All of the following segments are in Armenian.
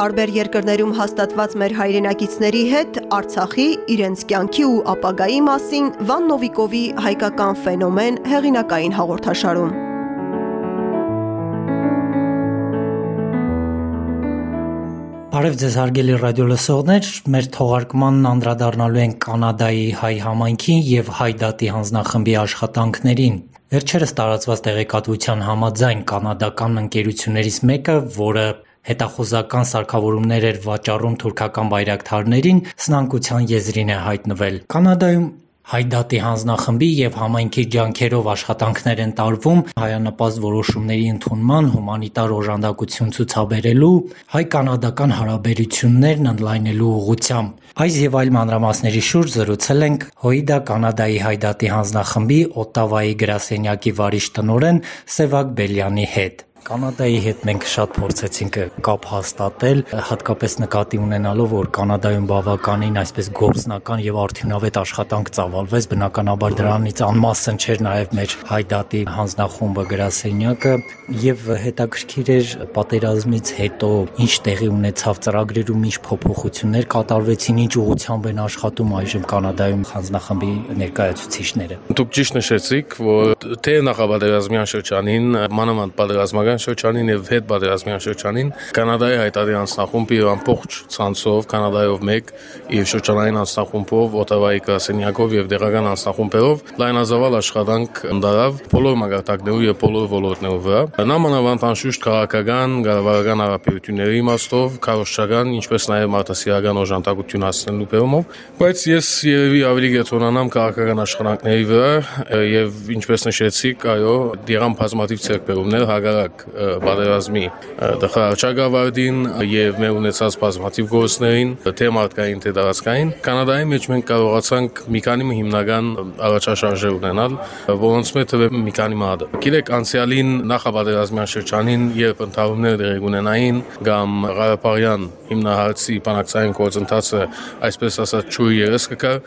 Տարբեր երկրներում հաստատված մեր հայրենակիցների հետ Արցախի, իրենց կյանքի ու ապագայի մասին Վան Նովիկովի «Հայկական ֆենոմեն» հեղինակային հաղորդաշարում։ Բարև ձեզ հարգելի ռադիոլսողներ, մեր թողարկմանն անդրադառնալու ենք Կանադայի հայ համայնքին եւ հայ դատի հանձնախմբի աշխատանքներին։ Վերջերս տարածված տեղեկատվության համաձայն կանադական ընկերություններից մեկը, որը հետախուզական սարքավորումներ էր վաճառում թուրքական բայրակթարներին, սնանկության եզրին է հայտնվել։ Կանադայում Հայ դատի հանձնախմբի եւ համայնքի ջանքերով աշխատանքներ են տարվում հայանպաստ որոշումների ընդունման, հումանիտար օժանդակություն ցուցաբերելու, հայ-կանադական հարաբերություններն ընդլայնելու ուղղությամբ։ Այս եւ այլ մանրամասների շուրջ զրուցել ենք ՀՅԴ Կանադայի հայ դատի հանձնախմբի Օտավայի գրասենյակի վարիչ տնօրեն Սևակ Բելյանի հետ։ Կանադայի հետ մենք շատ փորձեցինք կապ հաստատել, հատկապես նկատի ունենալով, որ Կանադայում բավականին այսպես գործնական եւ արդյունավետ աշխատանք ծավալվեց, բնականաբար դրանից անմասն չէր նաեւ մեր հայդատի հանձնախումբը գրասենյակը եւ հետաքրքիր էր պատերազմից հետո ինչ տեղի ունեցավ ծրագրերում, ինչ փոփոխություններ կատարվեցին, ինչ ուղղությամբ են աշխատում այժմ Կանադայում հանձնախմբի ներկայացուցիչները։ Դուք ճիշտ նշեցիք, որ թե նախապատերազմյան շրջանին մանավանդ պատերազմական պատերազմյան շրջանին եւ հետ պատերազմյան շրջանին Կանադայի հայտարարի անձնախումբի ամբողջ ցանցով Կանադայով 1 եւ շրջանային անձնախումբով Օտավայի կասենյակով եւ դեղական անձնախումբերով լայնազավալ աշխատանք ընդարավ բոլոր մագարտակներու եւ բոլոր ոլորտներով վրա նամանավանդ անշուշտ քաղաքական գարավարական հարաբերությունների իմաստով քարոշչական ինչպես նաեւ մարդասիրական օժանդակություն հասնելու բերումով բայց ես երևի ավելի գետնանամ քաղաքական աշխատանքների վրա եւ ինչպես նշեցիք այո դիռան բազմաթիվ ցերկբերումներ հագարակ պատերազմի դխարչագավարդին եւ մեր ունեցած բազմաթիվ գործներին, թե մարդկային, թե տարածքային։ Կանադայի մեջ մենք կարողացանք մի քանի հիմնական առաջաշարժեր ունենալ, որոնց մեջ թվե մի քանի մատը։ Գիտեք, անցյալին նախապատերազմյան շրջանին, երբ ընդհանուրներ դեր ունենային կամ Ղարաբաղյան հիմնահարցի բանակցային գործընթացը, այսպես ասած, ճուր երես կկար,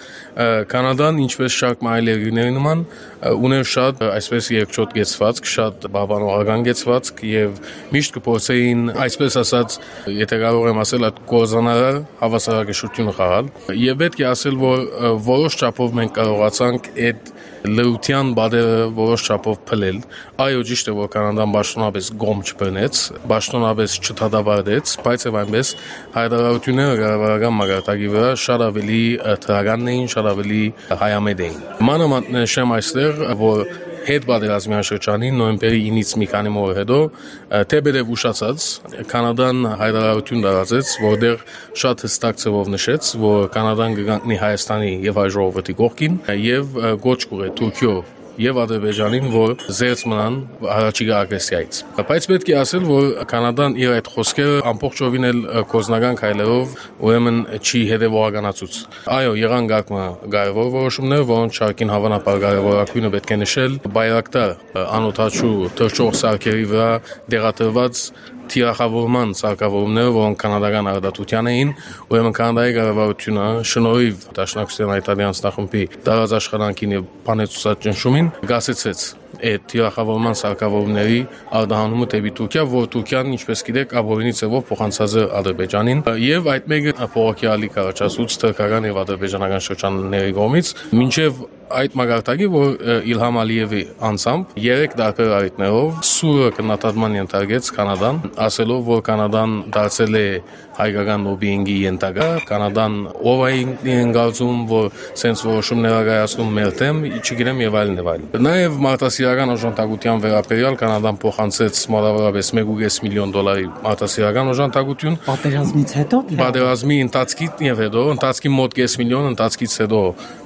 Կանադան ինչպես շարք այլ երկրների նման ուներ շատ այսպես երկչոտ գեցվածք, շատ բավանողական գեցվածք տարածք եւ միշտ կփորձեին այսպես ասած, եթե կարող եմ ասել, այդ կորզանարար հավասարակշռությունը խաղալ։ Եվ պետք է ասել, որ որոշ չափով մենք կարողացանք այդ լրության բادرը որոշ չափով փլել։ Այո, ճիշտ է, որ Կանադան ճշտոնապես գոմ չբնեց, ճշտոնապես չթադավարեց, բայց եւ այնպես հայտարարությունները գարավարական մագարտակի վրա շատ ավելի թրագանն էին, շատ ավելի հայամետ էին։ Մանավանդ նշեմ այստեղ, որ հետ պատերազմյան շրջանին նոյեմբերի 9-ից մի քանի օր հետո թեպետև ուշացած կանադան հայտարարություն տարածեց, որտեղ շատ հստակ ձևով նշեց, որ կանադան կգտնի Հայաստանի եւ հայ ժողովրդի կողքին եւ գոչ կուղե Թուրքիո եւ Ադրբեջանին, որ զերծ մնան առաջիկա ագրեսիայից։ Բայց պետք է ասել, որ Կանադան իր այդ խոսքերը ամբողջովին էլ կոզնական քայլերով ուրեմն չի հետևողականացուց։ Այո, եղան գակմա կարևոր որոշումներ, որոնց շարքին հավանաբար կարևորակույնը պետք է նշել բայրակտար անօթաչու թրջող սարքերի վրա դեղատրված թիրախավորման սարքավորումները, որոնք կանադական արդատության էին, ուրեմն Կանադայի կառավարությունը շնորհիվ Դաշնակցության Իտալիան ստախումբի տարած աշխատանքին եւ բանեցուսած ճնշումին գասեցեց այդ թիրախավորման սարքավորումների արտահանումը դեպի Թուրքիա, որ Թուրքիան, ինչպես գիտեք, ապօրինի ծավով փոխանցած է Ադրբեջանին, եւ այդ մեկը փողոքի ալիք առաջացուց թուրքական եւ ադրբեջանական շրջանների կողմից, մինչեւ այդ մագարտակի, որ Իլհամ Ալիևի անձամբ երեք տարբեր առիթներով սուրը կնատadman ենթարկեց Կանադան, ասելով, որ Կանադան դարձել է հայկական լոբինգի ենթակա, Կանադան ով է ինգալցում, որ սենց որոշումներ ակայացնում մեր թեմ, չգիտեմ եւ այլն եւ այլն։ Նաեւ մարդասիրական օժանդակության վերաբերյալ Կանադան փոխանցեց մոտավորապես 1.5 միլիոն դոլարի մարդասիրական օժանդակություն պատերազմից հետո։ Պատերազմի ընթացքից եւ հետո, ընթացքի մոտ 5 միլիոն, ընթացքից հետո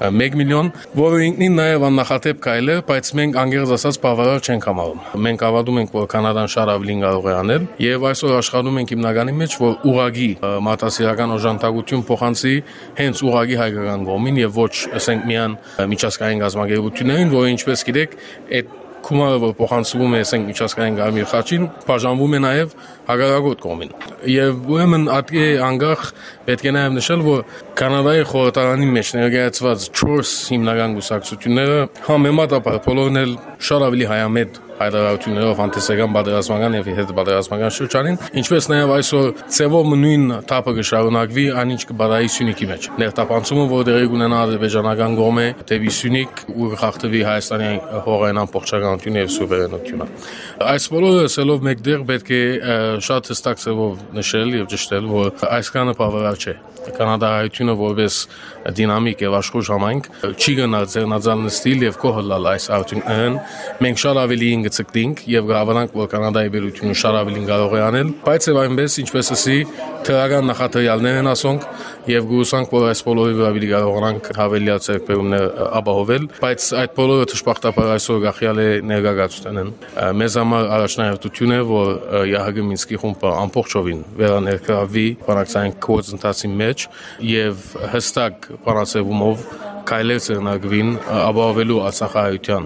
1 միլիոն, որը ինքնին նաև աննախադեպ կայլ է, բայց մենք անգերս ասած բավարար չենք համարում։ Մենք ավարտում ենք, որ Կանադան շատ ավելին կարող է անել, եւ այսօր աշխատում ենք հիմնականի մեջ, որ ուղագի մատասիրական օժանդակություն փոխանցի հենց ուղագի հայկական կողմին եւ ոչ, ասենք, միան միջազգային գազམ་ագերություններին, որը ինչպես գիտեք, այդ Քումարը որ փոխանցվում է ասենք միջազգային գարմիր խաչին, բաժանվում է նաև հագարակոտ կողմին։ Եվ ուրեմն ատկե անգախ պետք է նաև նշել, որ Կանադայի խորհրդարանի մեջ ներկայացված 4 հիմնական գուսակցությունները համեմատաբար բոլորն էլ շատ ավելի հայամետ հայտարարություններով անտեսական պատերազմական եւ հետ պատերազմական շրջանին, ինչպես նաեւ այսօր ծևով նույն թափը կշարունակվի անինչ կբարայի Սյունիքի մեջ։ Ներտապանցումը, որ դերի կունենա ադրբեջանական կողմը դեպի Սյունիք ու խախտվի Հայաստանի հողային ամբողջականությունը եւ սուվերենությունը։ Այս բոլորը ասելով մեկտեղ պետք է շատ հստակ ծևով նշել եւ ճշտել, որ այս կանը բավարար չէ։ Կանադայությունը որպես դինամիկ եւ աշխուժ համայնք չի գնա ձեռնաձալ նստիլ եւ կողլալ այս արդյունքներն մենք շատ ավելի ինգծկտինք եւ գավանանք որ կանադայի բերությունը շատ ավելի կարող է անել բայց եւ այնպես ինչպես ասի թրական նախատրյալներ են ասոնք եւ գուսանք որ այս բոլորը ավելի կարողանանք հավելյալ ծերբերումներ ապահովել բայց այդ բոլորը դժբախտաբար այսօր գախյալ է ներգաղացութենն մեզ համար առաջնահերթություն է որ ՀՀԳ Մինսկի խումբը ամբողջովին վերաներկրավի բանակցային գործընթացի մեջ եւ հստակ բանացեվումով քայլեր ցերնագվին ապահովելու Արցախահայության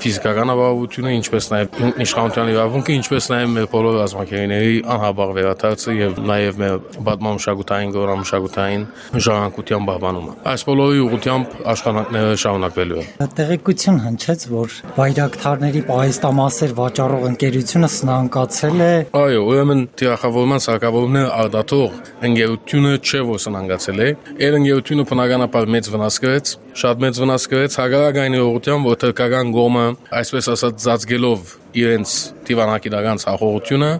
ֆիզիկական ապահովությունը, ինչպես նաև իշխանության իրավունքը, ինչպես նաև մեր բոլոր ազգակերիների անհաբար վերաթարցը եւ նաև մեր պատմամշակութային գորամշակութային ժառանգության պահպանումը։ Այս բոլորի ուղղությամբ աշխատանքները շարունակվելու են։ Տեղեկություն հնչեց, որ բայրակթարների պահեստամասեր վաճառող ընկերությունը սնանկացել է։ Այո, ուրեմն թիրախավորման սարքավորումները արդատող ընկերությունը չէ որ սնանկացել է։ Այդ ընկերությունը բնականաբար մեծ վնաս կրեց, շատ մեծ վնաս կրեց հագարակային ուղղությամբ, որ թրկական գոմը, այսպես ասած, ծածկելով իրենց դիվանագիտական ցախողությունը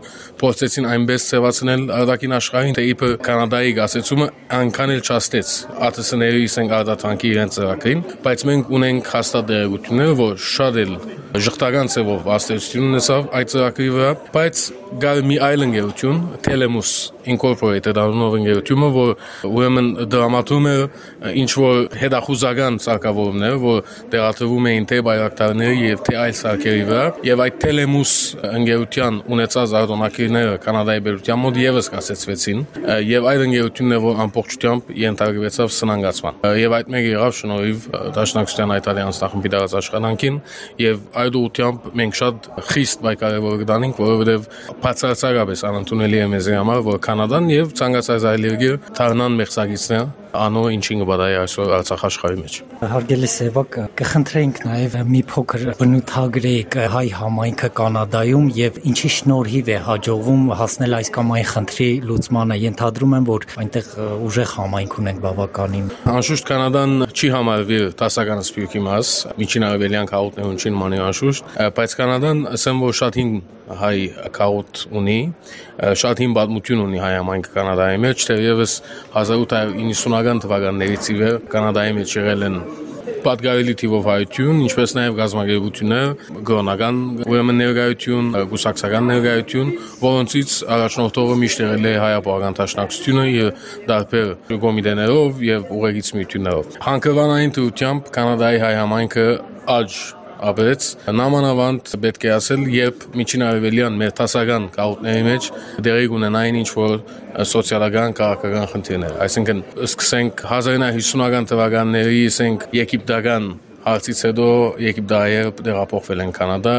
փորձեցին այնպես ծեվացնել արտաքին աշխարհին թե իբր կանադայի գասեցումը անքան էլ չաստեց ԱԹՍ-ների իսենք արտադրանքի իրենց ծրագրին բայց մենք ունենք հաստատ դերակցությունները որ շատ էլ ժխտական ծևով աստեցություն ունեցավ այդ ծրագրի վրա բայց գալ մի այլ ընկերություն Telemus Incorporated անունով ընկերությունը որ ուրեմն դրամատում է ինչ որ հետախուզական ցարկավորումներ որ տեղադրվում էին թե բայրակտարների եւ թե այլ սարքերի վրա եւ այդ Telemus ընկերության ունեցած արտոնակիրները կանադայի բերության մոտ եւս կասեցվեցին եւ այդ ընկերությունն է որ ամբողջությամբ ենթարկվեցավ սնանգացման եւ այդ մեկը եղավ շնորհիվ Դաշնակցության Իտալիան անստախմբի դարած աշխատանքին եւ այդ ուղությամբ մենք շատ խիստ բայկարևոր կդանենք որովհետեւ բացարձակապես անընդունելի է մեզ համար որ Կանադան եւ ցանկացած այլ երկիր դառնան մեղսագիցներ անո ինչին կբադայի այսօր Արցախ աշխարհի մեջ։ Հարգելի Սևակ, կխնդրենք նաև մի փոքր բնութագրեք հայ համայնքը Կանադայում եւ ինչի շնորհիվ է հաջողվում հասնել այս կամ այն խնդրի լուծմանը։ Ենթադրում եմ, որ այնտեղ ուժեղ համայնք ունենք բավականին։ Անշուշտ Կանադան չի համարվի տասական սպյուկի մաս, միջինարևելյան քաղաքն է ունչին մանի անշուշտ, բայց Կանադան ասեմ որ շատ հին հայ քաղաք ունի, շատ հին պատմություն ունի հայ համայնքը Կանադայի մեջ, թեևս 1890 90-ական թվականներից ի վեր Կանադայի մեջ եղել են պատկարելի թիվով հայություն, ինչպես նաև գազագերբություններ, գրոնական ուրեմն ներգայություն, ռուսակցական ներգայություն, որոնցից առաջնորդողը միշտ եղել է հայապարական դաշնակցությունը եւ դարբեր կոմիտեներով եւ ուղեկից միություններով։ Հանքրվանային դրությամբ Կանադայի հայ համայնքը աճ ապրեց նամանավանդ պետք է ասել երբ միջին արևելյան մեր տասական կաուտների մեջ դերի ունենային ինչ որ սոցիալական քաղաքական խնդիրներ այսինքն սկսենք 1950-ական թվականների ասենք եգիպտական Հարցից հետո Եգիպտայերը տեղափոխվել են Կանադա,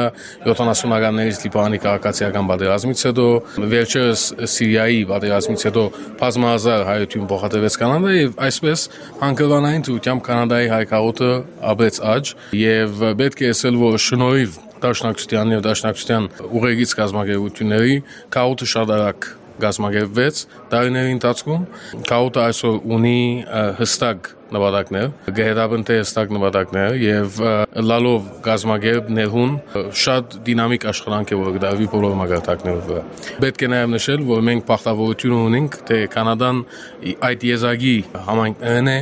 70-ականներից Լիբանանի քաղաքացիական պատերազմից հետո, վերջերս Սիրիայի պատերազմից հետո բազմահազար հայություն փոխադրվեց Կանադա եւ այսպես հանգրվանային ծույթությամբ Կանադայի հայկաղուտը ապեց աճ եւ պետք է ասել, որ շնորհիվ Դաշնակցության եւ Դաշնակցության ուղեգից կազմակերպությունների քաղուտը շատ արագ գազմագերբվեց տարիների ընթացքում։ Քաղուտը այսօր ունի հստակ նպատակներ, գեհրաբնթե հստակ նպատակներ եւ լալով գազմագերբ ներհուն շատ դինամիկ աշխատանք է որ գդավի բոլոր մագարտակներով վրա։ Պետք է նաեւ նշել, որ մենք բախտավորություն ունենք, թե Կանադան այդ եզակի համայնքներն է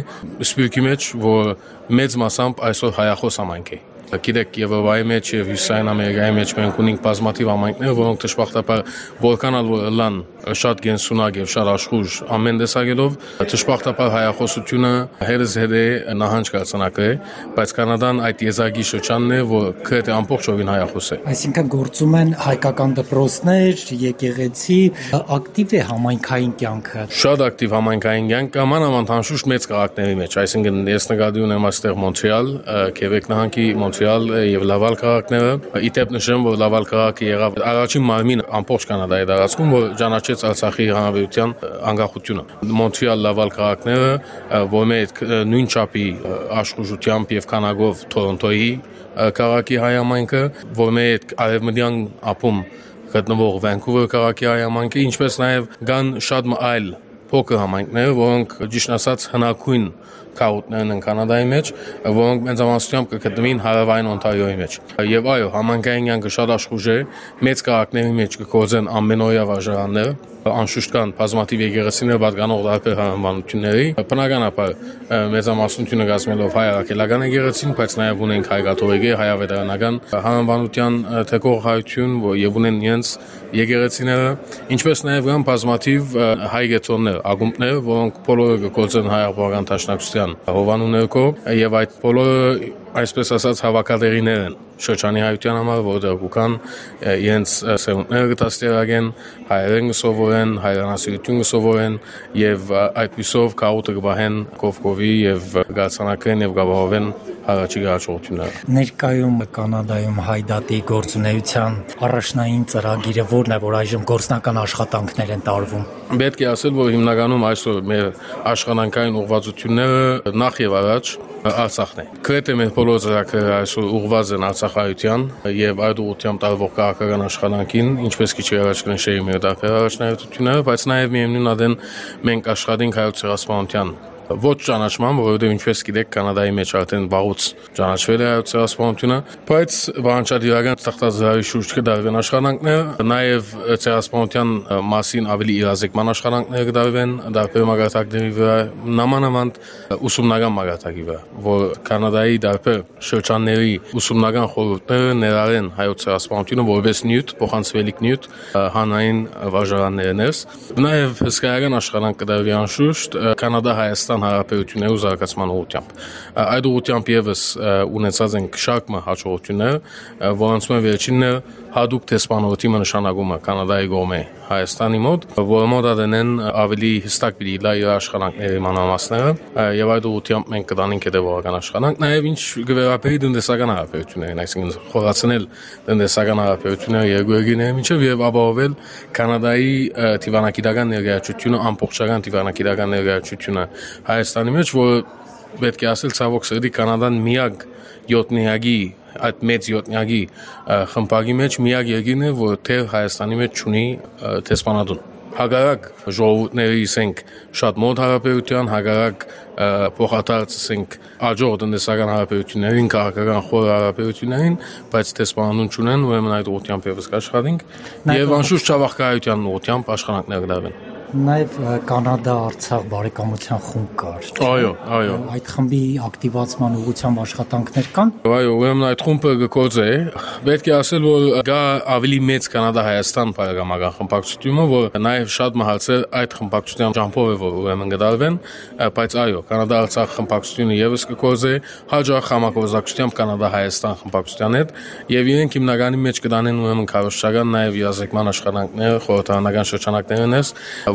սպյուրքի մեջ, որ մեծ մասամբ այսօր հայախոս համայնք է։ Գիտեք, Եվրոպայի մեջ եւ Հյուսիսային Ամերիկայի մեջ մենք ունենք բազմաթիվ համայնքներ, որոնք դժբախտաբար որքանալ որ լան շատ գենսունակ եւ շատ աշխուժ ամեն տեսակելով դժբախտաբար հայախոսությունը հերս հերե նահանջ կացանակը է, բայց Կանադան այդ եզակի շրջանն է, որ քրեթե ամբողջովին հայախոս է։ Այսինքն գործում են հայկական դպրոցներ, եկեղեցի, ակտիվ է համայնքային կյանքը։ Շատ ակտիվ համայնքային կյանք կա մանավանդ անշուշտ մեծ քաղաքների մեջ, այսինքն ես նկատի ունեմ այստեղ Մոնտրեալ, Քեբեկ նահանգի Մոնտրեալ Մոնտրեալ եւ Լավալ քաղաքները։ Իդեպ նշեմ, որ Լավալ քաղաքը եղավ առաջին մարմին ամբողջ Կանադայի տարածքում, որ ճանաչեց Արցախի հանրապետության անկախությունը։ Մոնտրեալ Լավալ քաղաքները, որ մեր նույն չափի աշխուժությամբ եւ քանակով Թորոնտոյի քաղաքի հայամայնքը, որ մեր արևմտյան ափում գտնվող Վանկուվեր քաղաքի հայամայնքը, ինչպես նաեւ կան շատ այլ փոքր համայնքներ, որոնք ճիշտ ասած հնակույն քաղաքներն են Կանադայի մեջ, որոնք մեծամասնությամբ կգտնվին հարավային Օնտարիոյի մեջ։ Եվ այո, համանքային յանքը շատ աշխուժ է, մեծ քաղաքների մեջ կգործեն ամենօրյա վարժարանները, անշուշտ կան բազմաթիվ եկեղեցիներ պատկանող տարբեր հարանվանությունների։ Բնականաբար մեծամասնությունը գազմելով հայ արաքելական եկեղեցին, բայց նաև ունենք հայ կաթողիկե, հայ ավետարանական հարանվանության թեկող հայություն եւ ունեն իրենց եկեղեցիները, ինչպես նաև կան բազմաթիվ հայ գեցոններ, ագումբներ, որոնք բոլորը գործեն հայ աղբական տաշնակցության հովանու ներքո եւ այդ բոլորը այսպես ասած հավաքատեղիներ են շրջանի հայության համար, որտեղ կան իրենց սերունդները կտաստիարակեն, հայերեն կսովորեն, հայրենասիրություն կսովորեն եւ այդպիսով կաուտը կբահեն կովկովի եւ գացանակեն եւ գաբահովեն առաջի հաջողությունները։ Ներկայում Կանադայում հայդատի գործունեության առաջնային ծրագիրը որն է, որ այժմ գործնական աշխատանքներ են տարվում։ Պետք է ասել, որ հիմնականում այսօր մեր աշխատանքային ուղղվածությունները նախ եւ առաջ Արցախն է։ Գրեթե մեր բոլոր ծրագրերը այսօր ուղղված են Արցախայության եւ այդ ուղղությամբ տարվող քաղաքական աշխատանքին, ինչպես քիչ առաջ կնշեի մեր դարբեր առաջնահերթությունները, բայց նաեւ միևնույն ադեն մենք աշխատենք հայոց ցեղասպանության ոչ ճանաչման, որովհետև ինչպես գիտեք, Կանադայի մեջ արդեն վաղուց ճանաչվել է հայոց ցեղասպանությունը, բայց վանչադիրական թղթազրահի շուրջ կդարվեն աշխատանքներ, նաև ցեղասպանության մասին ավելի իրազեկման աշխատանքներ կդարվեն դարբեր մագարտակների վրա, նամանավանդ ուսումնական մագարտակի վրա, որ Կանադայի դարբեր շրջանների ուսումնական խորհուրդները ներառեն հայոց ցեղասպանությունը որպես նյութ, փոխանցվելիք նյութ հանային վարժարաններներս։ Նաև հսկայական աշխատանք կդարվի անշուշտ Կանադա-Հայաստան Հայաստան հարաբերությունների ու զարգացման ուղղությամբ։ Այդ ուղղությամբ եւս ունեցած ենք շարք հաջողություններ, որոնց մեջ վերջինը հadoop տեսփանողի նշանակումը Կանադայի գոմե Հայաստանի մոտ, որը մոտ դենեն ավելի հստակ պիտի լա իր աշխատանքների մանրամասները եւ այդ ուղղությամբ մենք կդանենք հետեւողական աշխատանք, նաեւ ինչ գվերապերի տնտեսական հարաբերություններին, այսինքն խորացնել տնտեսական հարաբերությունները երկու երկրների միջև եւ ապահովել Կանադայի դիվանագիտական ներկայացությունը, ամբողջական դիվանագիտական ներկայացությունը Հայաստանի մեջ, որ պետք է ասել ցավոք սրտի Կանադան միակ 7-նյակի այդ մեծ 7-նյակի խմբակի մեջ միակ երկիրն է, որ թե Հայաստանի մեջ ունի տեսփանադուն հագարակ ժողովուրդների ասենք շատ մոտ հարաբերության, հագարակ փոխադարձ ասենք աջող տնտեսական հարաբերություններին, քաղաքական խոր հարաբերություններին, բայց տեսփանուն չունեն, ուրեմն այդ ուղղությամբ եւս կաշխատենք եւ անշուշտ ճավախկայության ուղղությամբ աշխատանքներ կդարվեն նաև Կանադա-Արցախ բարեկամության խումբ կար։ Այո, այո։ Այդ խմբի ակտիվացման ուղղությամբ աշխատանքներ կան։ Այո, ուրեմն այդ խումբը գործ է։ Պետք է ասել, որ գա ավելի մեծ Կանադա-Հայաստան բարեկամական խմբակցությունը, որ նաև շատ մահացել այդ խմբակցության ճամփով է, որ ուրեմն գդալվեն, բայց այո, Կանադա-Արցախ խմբակցությունը եւս կգործե հաջող համագործակցությամբ Կանադա-Հայաստան խմբակցության հետ եւ իրենք հիմնականի մեջ կդանեն ուրեմն քարոշչական նաև իրազեկման աշխատանքներ, խորհրդարանական շրջանակներն է,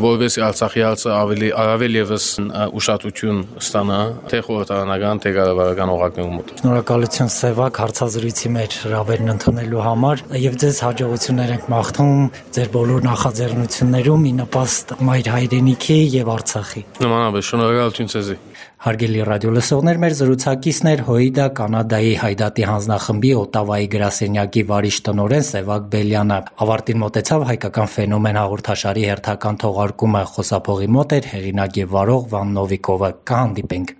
որովհետեւ Արցախի հարցը ավելի առավել եւս ուշադրություն ստանա թե խորհրդարանական, թե կառավարական օղակներում մոտ։ Շնորհակալություն Սևակ հարցազրույցի մեջ հրավերն ընդունելու համար եւ ձեզ հաջողություններ ենք մաղթում ձեր բոլոր նախաձեռնություններում՝ ի նպաստ մայր հայրենիքի եւ Արցախի։ Նմանապես շնորհակալություն ցեզի։ Հարգելի ռադիոլսողներ, մեր զրուցակիցն էր Հոիդա Կանադայի հայդատի հանձնախմբի Օտավայի գրասենյակի վարիչ տնօրեն Սևակ Բելյանը։ Ավարտին մոտեցավ հայկական ֆենոմեն հաղորդաշարի հերթական թողարկումը խոսափողի մոտ էր հեղինակ եւ վարող Վան Նովիկովը։ Կհանդիպենք